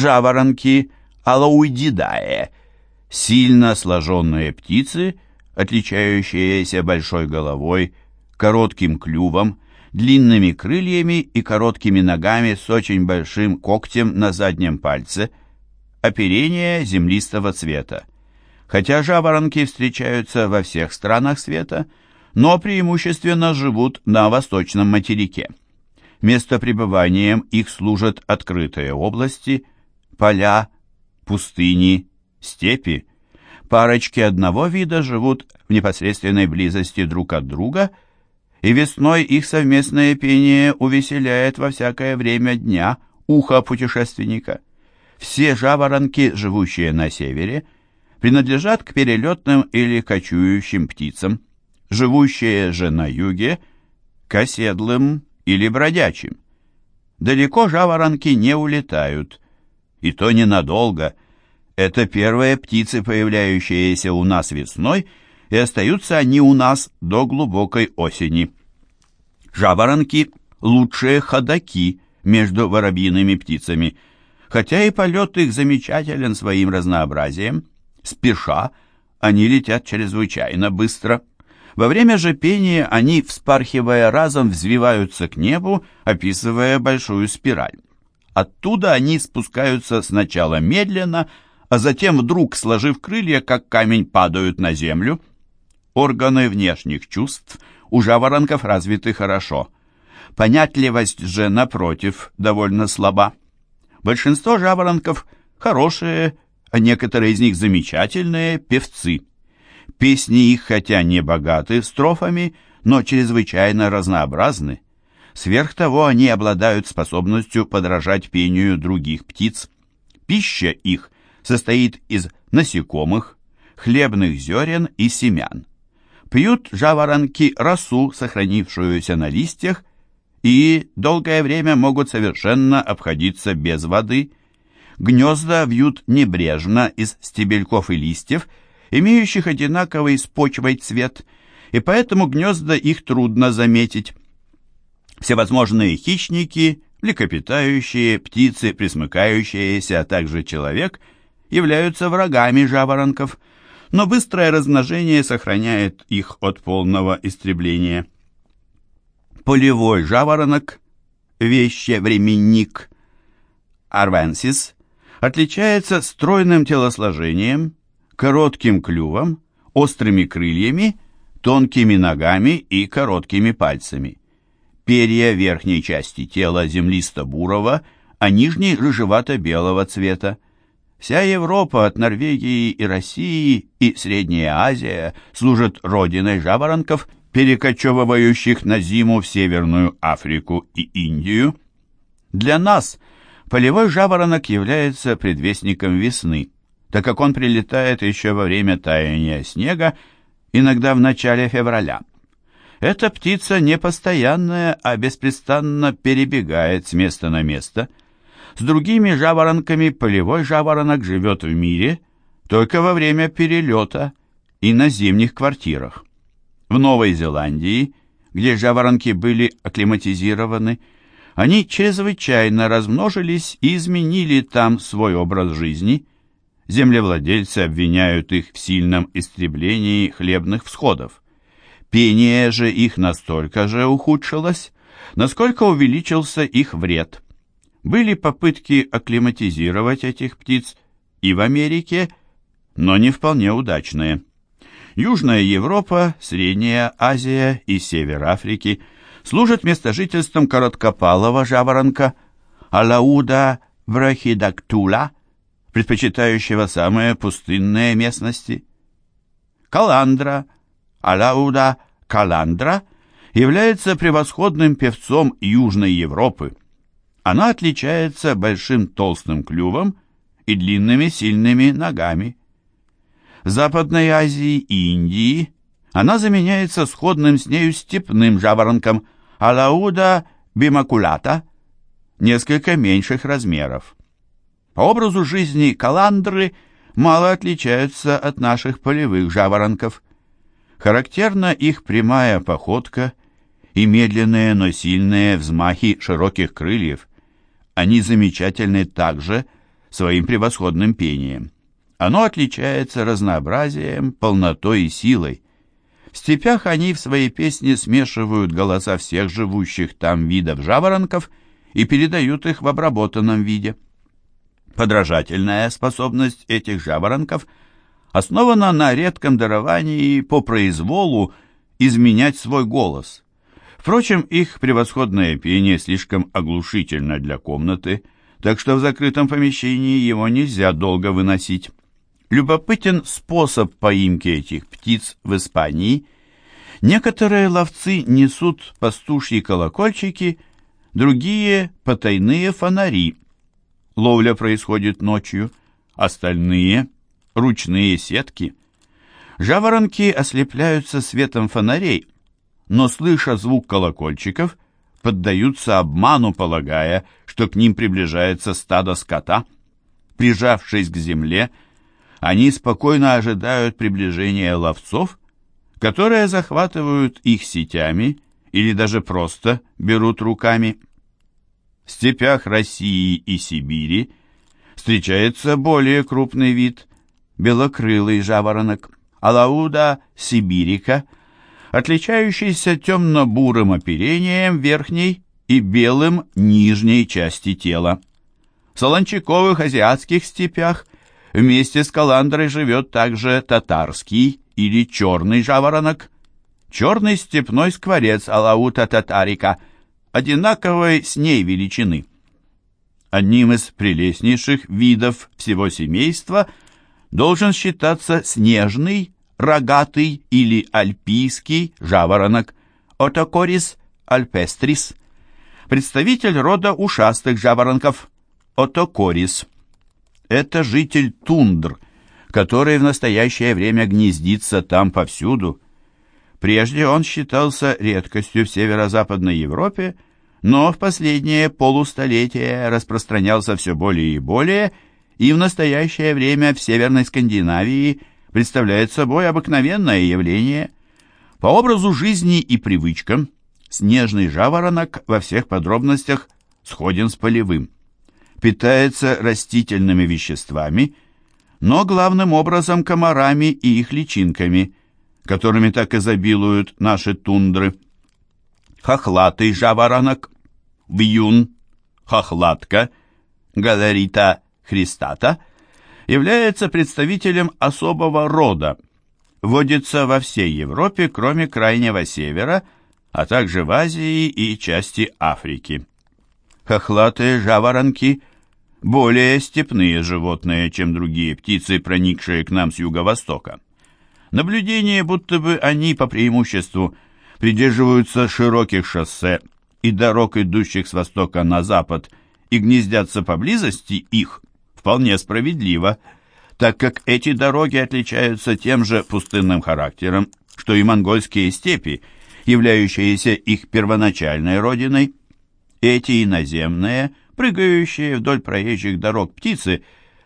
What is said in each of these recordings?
жаворонки алауидидае, сильно сложенные птицы, отличающиеся большой головой, коротким клювом, длинными крыльями и короткими ногами с очень большим когтем на заднем пальце, оперение землистого цвета. Хотя жаворонки встречаются во всех странах света, но преимущественно живут на восточном материке. Местопребыванием их служат открытые области, поля, пустыни, степи. Парочки одного вида живут в непосредственной близости друг от друга, и весной их совместное пение увеселяет во всякое время дня ухо путешественника. Все жаворонки, живущие на севере, принадлежат к перелетным или кочующим птицам, живущие же на юге – к оседлым или бродячим. Далеко жаворонки не улетают, и то ненадолго. Это первые птицы, появляющиеся у нас весной, и остаются они у нас до глубокой осени. Жаворонки – лучшие ходаки между воробьиными птицами, хотя и полет их замечателен своим разнообразием. Спеша, они летят чрезвычайно быстро – во время же пения они, вспархивая разом, взвиваются к небу, описывая большую спираль. Оттуда они спускаются сначала медленно, а затем вдруг, сложив крылья, как камень, падают на землю. Органы внешних чувств у жаворонков развиты хорошо. Понятливость же, напротив, довольно слаба. Большинство жаворонков хорошие, а некоторые из них замечательные певцы – Песни их, хотя не богаты строфами, но чрезвычайно разнообразны. Сверх того, они обладают способностью подражать пению других птиц. Пища их состоит из насекомых, хлебных зерен и семян. Пьют жаворонки росу, сохранившуюся на листьях, и долгое время могут совершенно обходиться без воды. Гнезда вьют небрежно из стебельков и листьев – имеющих одинаковый с почвой цвет, и поэтому гнезда их трудно заметить. Всевозможные хищники, млекопитающие, птицы, присмыкающиеся, а также человек являются врагами жаворонков, но быстрое размножение сохраняет их от полного истребления. Полевой жаворонок, вещевременник, арвенсис, отличается стройным телосложением, коротким клювом, острыми крыльями, тонкими ногами и короткими пальцами. Перья верхней части тела землисто-бурого, а нижней рыжевато-белого цвета. Вся Европа от Норвегии и России и Средняя Азия служат родиной жаворонков, перекочевывающих на зиму в Северную Африку и Индию. Для нас полевой жаворонок является предвестником весны так как он прилетает еще во время таяния снега, иногда в начале февраля. Эта птица не постоянная, а беспрестанно перебегает с места на место. С другими жаворонками полевой жаворонок живет в мире только во время перелета и на зимних квартирах. В Новой Зеландии, где жаворонки были акклиматизированы, они чрезвычайно размножились и изменили там свой образ жизни – землевладельцы обвиняют их в сильном истреблении хлебных всходов. Пение же их настолько же ухудшилось, насколько увеличился их вред. Были попытки акклиматизировать этих птиц и в Америке, но не вполне удачные. Южная Европа, Средняя Азия и Север Африки служат местожительством короткопалого жаворонка Алауда брахидактула – предпочитающего самые пустынные местности. Каландра, Алауда Каландра, является превосходным певцом Южной Европы. Она отличается большим толстым клювом и длинными сильными ногами. В Западной Азии и Индии она заменяется сходным с нею степным жаворонком Алауда бимакулата, несколько меньших размеров. По образу жизни каландры мало отличаются от наших полевых жаворонков. Характерна их прямая походка и медленные, но сильные взмахи широких крыльев. Они замечательны также своим превосходным пением. Оно отличается разнообразием, полнотой и силой. В степях они в своей песне смешивают голоса всех живущих там видов жаворонков и передают их в обработанном виде. Подражательная способность этих жаворонков основана на редком даровании по произволу изменять свой голос. Впрочем, их превосходное пение слишком оглушительно для комнаты, так что в закрытом помещении его нельзя долго выносить. Любопытен способ поимки этих птиц в Испании. Некоторые ловцы несут пастушьи колокольчики, другие — потайные фонари. Ловля происходит ночью, остальные — ручные сетки. Жаворонки ослепляются светом фонарей, но, слыша звук колокольчиков, поддаются обману, полагая, что к ним приближается стадо скота. Прижавшись к земле, — они спокойно ожидают приближения ловцов, которые захватывают их сетями или даже просто берут руками. В степях России и Сибири встречается более крупный вид – белокрылый жаворонок, алауда сибирика, отличающийся темно-бурым оперением верхней и белым нижней части тела. В солончаковых азиатских степях Вместе с каландрой живет также татарский или черный жаворонок, черный степной скворец алаута татарика, одинаковой с ней величины. Одним из прелестнейших видов всего семейства должен считаться снежный, рогатый или альпийский жаворонок Отокорис альпестрис, представитель рода ушастых жаворонков Отокорис. Это житель тундр, который в настоящее время гнездится там повсюду. Прежде он считался редкостью в северо-западной Европе, но в последнее полустолетие распространялся все более и более, и в настоящее время в Северной Скандинавии представляет собой обыкновенное явление. По образу жизни и привычкам снежный жаворонок во всех подробностях сходен с полевым питается растительными веществами, но главным образом комарами и их личинками, которыми так изобилуют наши тундры. Хохлатый жаворонок, вьюн, хохлатка, галерита христата является представителем особого рода, водится во всей Европе, кроме Крайнего Севера, а также в Азии и части Африки. Хохлатые жаворонки более степные животные, чем другие птицы, проникшие к нам с юго-востока. Наблюдение, будто бы они по преимуществу придерживаются широких шоссе и дорог, идущих с востока на запад, и гнездятся поблизости их, вполне справедливо, так как эти дороги отличаются тем же пустынным характером, что и монгольские степи, являющиеся их первоначальной родиной. Эти иноземные – прыгающие вдоль проезжих дорог птицы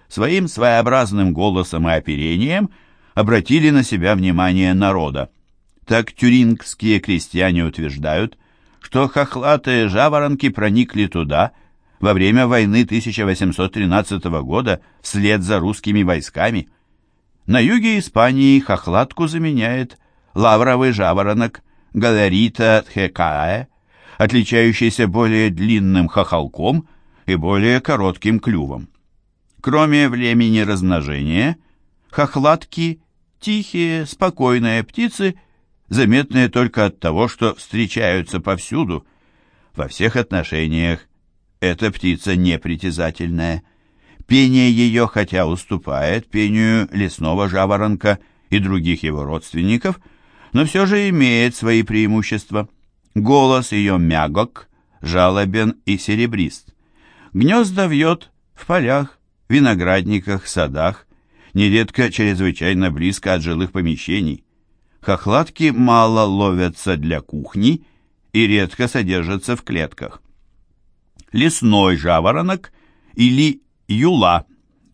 своим своеобразным голосом и оперением обратили на себя внимание народа. Так тюрингские крестьяне утверждают, что хохлатые жаворонки проникли туда во время войны 1813 года вслед за русскими войсками. На юге Испании хохлатку заменяет лавровый жаворонок Галерита тхекаe, отличающийся более длинным хохолком и более коротким клювом. Кроме времени размножения, хохлатки – тихие, спокойные птицы, заметные только от того, что встречаются повсюду. Во всех отношениях эта птица непритязательная. Пение ее, хотя уступает пению лесного жаворонка и других его родственников, но все же имеет свои преимущества. Голос ее мягок, жалобен и серебрист. Гнезда вьет в полях, виноградниках, садах, нередко чрезвычайно близко от жилых помещений. Хохлатки мало ловятся для кухни и редко содержатся в клетках. Лесной жаворонок или юла,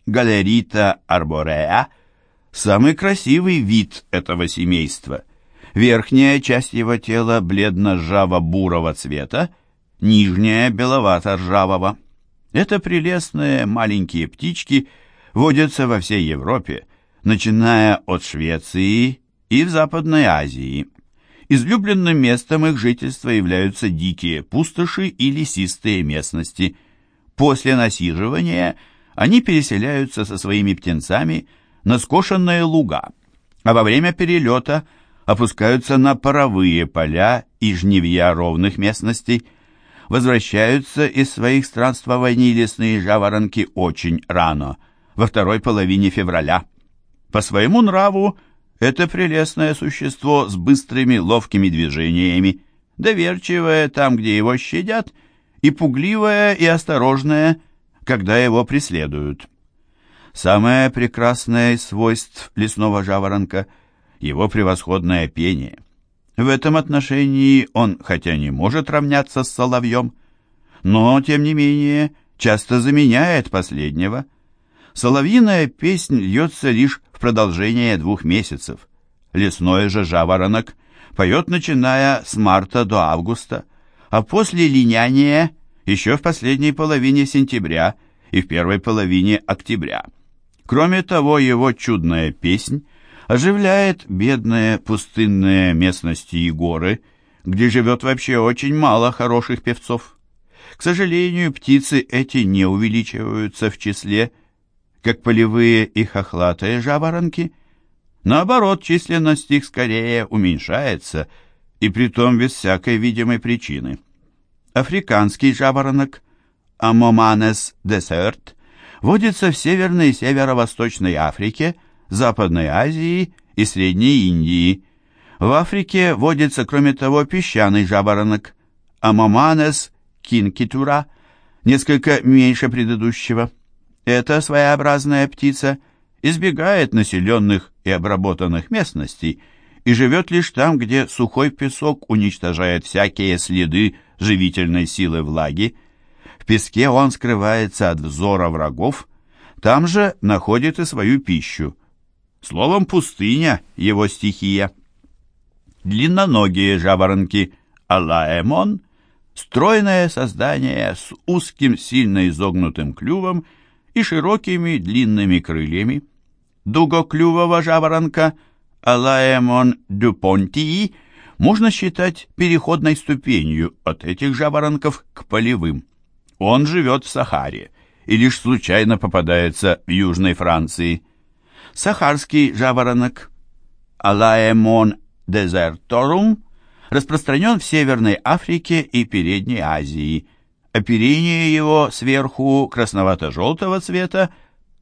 галерита арбореа, самый красивый вид этого семейства. Верхняя часть его тела бледно-ржаво-бурого цвета, нижняя беловато-ржавого. Это прелестные маленькие птички водятся во всей Европе, начиная от Швеции и в Западной Азии. Излюбленным местом их жительства являются дикие пустоши и лесистые местности. После насиживания они переселяются со своими птенцами на скошенные луга, а во время перелета опускаются на паровые поля и жнивья ровных местностей. Возвращаются из своих странствований лесные жаворонки очень рано, во второй половине февраля. По своему нраву это прелестное существо с быстрыми ловкими движениями, доверчивое там, где его щадят, и пугливое и осторожное, когда его преследуют. Самое прекрасное из свойств лесного жаворонка — его превосходное пение. В этом отношении он, хотя не может равняться с соловьем, но, тем не менее, часто заменяет последнего. Соловьиная песнь льется лишь продолжение двух месяцев. Лесной же жаворонок поет, начиная с марта до августа, а после линяния еще в последней половине сентября и в первой половине октября. Кроме того, его чудная песнь оживляет бедные пустынные местности и горы, где живет вообще очень мало хороших певцов. К сожалению, птицы эти не увеличиваются в числе как полевые и хохлатые жаворонки. Наоборот, численность их скорее уменьшается, и притом без всякой видимой причины. Африканский жаворонок Амоманес десерт водится в Северной и Северо-Восточной Африке, Западной Азии и Средней Индии. В Африке водится, кроме того, песчаный жаворонок Амоманес кинкитура, несколько меньше предыдущего. Эта своеобразная птица избегает населенных и обработанных местностей и живет лишь там, где сухой песок уничтожает всякие следы живительной силы влаги. В песке он скрывается от взора врагов, там же находит и свою пищу. Словом, пустыня — его стихия. Длинноногие жаворонки Алаэмон — стройное создание с узким, сильно изогнутым клювом — и широкими длинными крыльями. Дугоклювого жаворонка Алаэмон дюпонтии можно считать переходной ступенью от этих жаворонков к полевым. Он живет в Сахаре и лишь случайно попадается в Южной Франции. Сахарский жаворонок Алаэмон дезерторум распространен в Северной Африке и Передней Азии – Оперение его сверху красновато-желтого цвета,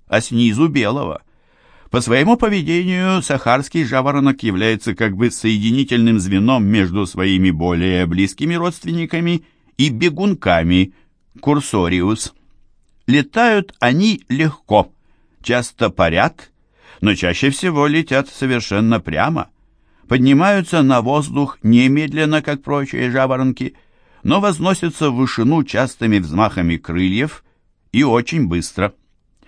а снизу белого. По своему поведению сахарский жаворонок является как бы соединительным звеном между своими более близкими родственниками и бегунками, курсориус. Летают они легко, часто парят, но чаще всего летят совершенно прямо. Поднимаются на воздух немедленно, как прочие жаворонки – но возносится в вышину частыми взмахами крыльев и очень быстро –